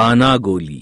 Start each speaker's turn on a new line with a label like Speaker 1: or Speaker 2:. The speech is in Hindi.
Speaker 1: काना गोली